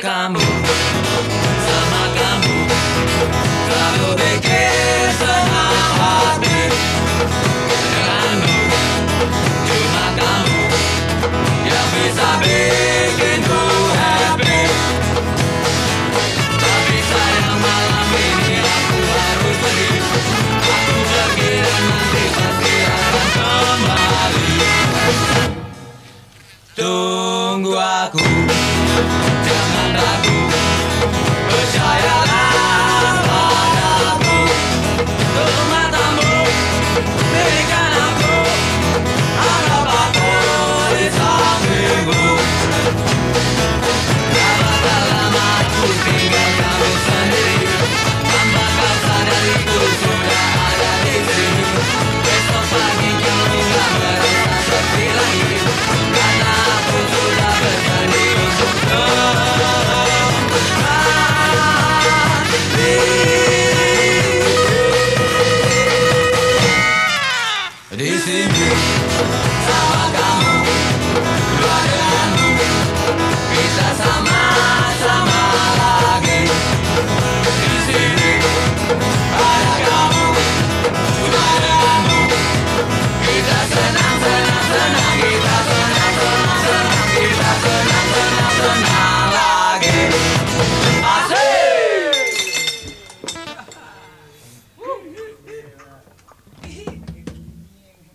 kamu. Sama kamu. Selalu bikin senang hati. Denganmu Cuma kamu Yang bisa bikin ku happy. Tapi sayang malam ini aku harus pergi. Aku pergi dan nanti pasti akan kembali. Tunggu aku kembali Di